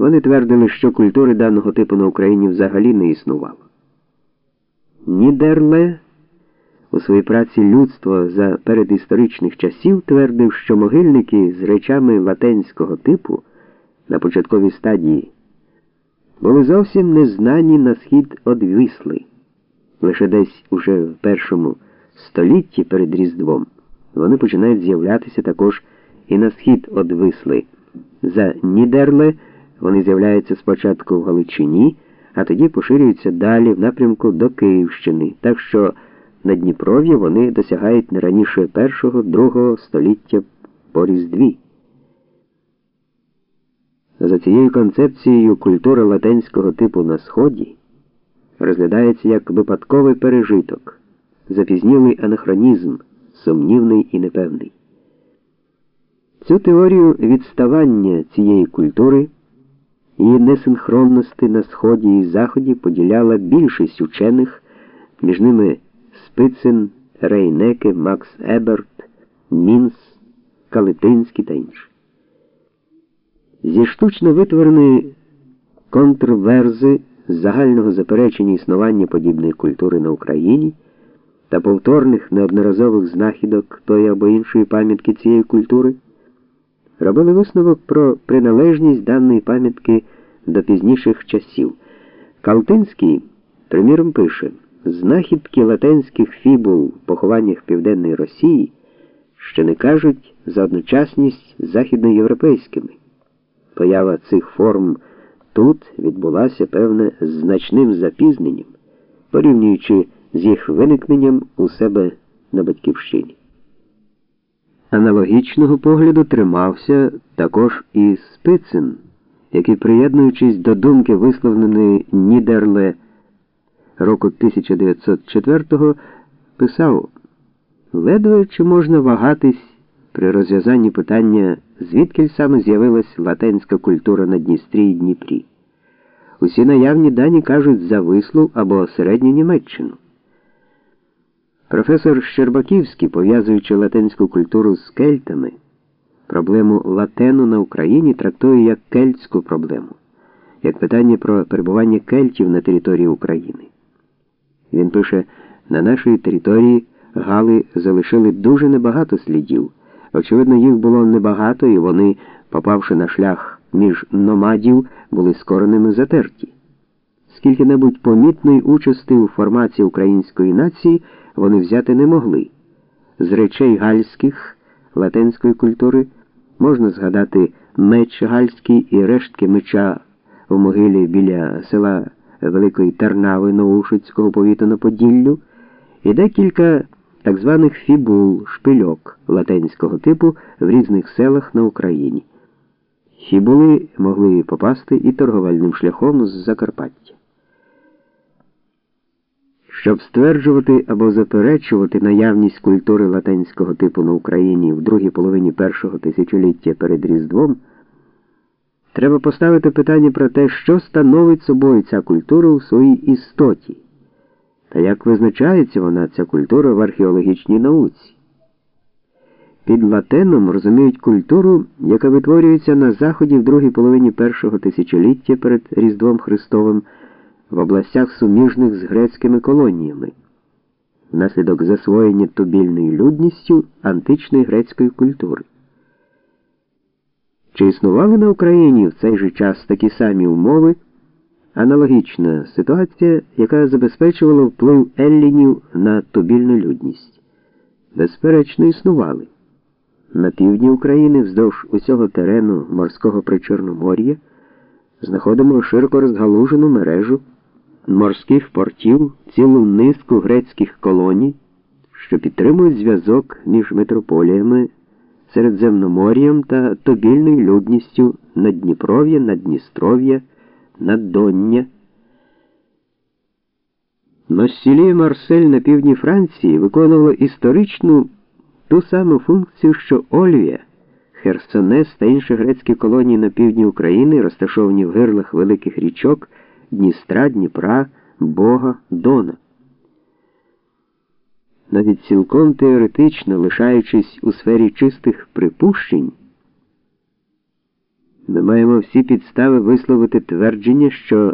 Вони твердили, що культури даного типу на Україні взагалі не існувало. Нідерле у своїй праці людство за передісторичних часів твердив, що могильники з речами латенського типу на початковій стадії були зовсім незнані на схід од Вісли. Лише десь уже в першому столітті перед Різдвом вони починають з'являтися також і на схід од Висли. За Нідерле вони з'являються спочатку в Галичині, а тоді поширюються далі в напрямку до Київщини, так що на Дніпров'ї вони досягають не раніше першого-другого століття по Різдві. За цією концепцією культура латинського типу на Сході розглядається як випадковий пережиток, запізнілий анахронізм, сумнівний і непевний. Цю теорію відставання цієї культури її несинхронності на Сході і Заході поділяла більшість учених, між ними Спицин, Рейнеке, Макс Еберт, Мінс, Калитинський та інші. Зі штучно витвореної контрверзи загального заперечення існування подібної культури на Україні та повторних неодноразових знахідок тої або іншої пам'ятки цієї культури робили висновок про приналежність даної пам'ятки до пізніших часів. Калтинський, приміром, пише: знахідки латинських фібул в похованнях Південної Росії ще не кажуть за одночасність західноєвропейськими. Поява цих форм тут відбулася певне значним запізненням, порівнюючи з їх виникненням у себе на батьківщині. Аналогічного погляду тримався також і Спицин, який, приєднуючись до думки висловленої Нідерле року 1904-го, писав: ледве чи можна вагатись при розв'язанні питання, звідки саме з'явилась латинська культура на Дністрі і Дніпрі. Усі наявні дані кажуть за Вислу або середню Німеччину. Професор Щербаківський, пов'язуючи латинську культуру з кельтами, проблему латену на Україні трактує як кельтську проблему, як питання про перебування кельтів на території України. Він пише: на нашій території Гали залишили дуже небагато слідів. Очевидно, їх було небагато, і вони, попавши на шлях між номадів, були скореними затерті. Скільки-небудь помітної участі у формації української нації вони взяти не могли. З речей гальських латинської культури можна згадати меч гальський і рештки меча у могилі біля села Великої Тернави Новушицького повіту на Поділлю і декілька так званих фібул, шпильок латинського типу в різних селах на Україні. Фібули могли попасти і торговельним шляхом з Закарпаття. Щоб стверджувати або заперечувати наявність культури латинського типу на Україні в другій половині першого тисячоліття перед Різдвом, треба поставити питання про те, що становить собою ця культура у своїй істоті, та як визначається вона ця культура в археологічній науці. Під латином розуміють культуру, яка витворюється на Заході в другій половині першого тисячоліття перед Різдвом Христовим в областях суміжних з грецькими колоніями, внаслідок засвоєння тубільною людністю античної грецької культури. Чи існували на Україні в цей же час такі самі умови, аналогічна ситуація, яка забезпечувала вплив еллінів на тубільну людність? Безперечно, існували. На півдні України вздовж усього терену морського причорномор'я знаходимо широко розгалужену мережу морських портів, цілу низку грецьких колоній, що підтримують зв'язок між метрополіями Середземномор'ям та тобільною людністю Надніпров'я, Надністров'я, Наддоння. Носілі Марсель на півдні Франції виконувало історичну ту саму функцію, що Ольвія, Херсонес та інші грецькі колонії на півдні України, розташовані в гирлах великих річок. Дністра, Дніпра, Бога, Дона. Навіть цілком теоретично, лишаючись у сфері чистих припущень, Ми маємо всі підстави висловити твердження, що